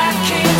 I can't.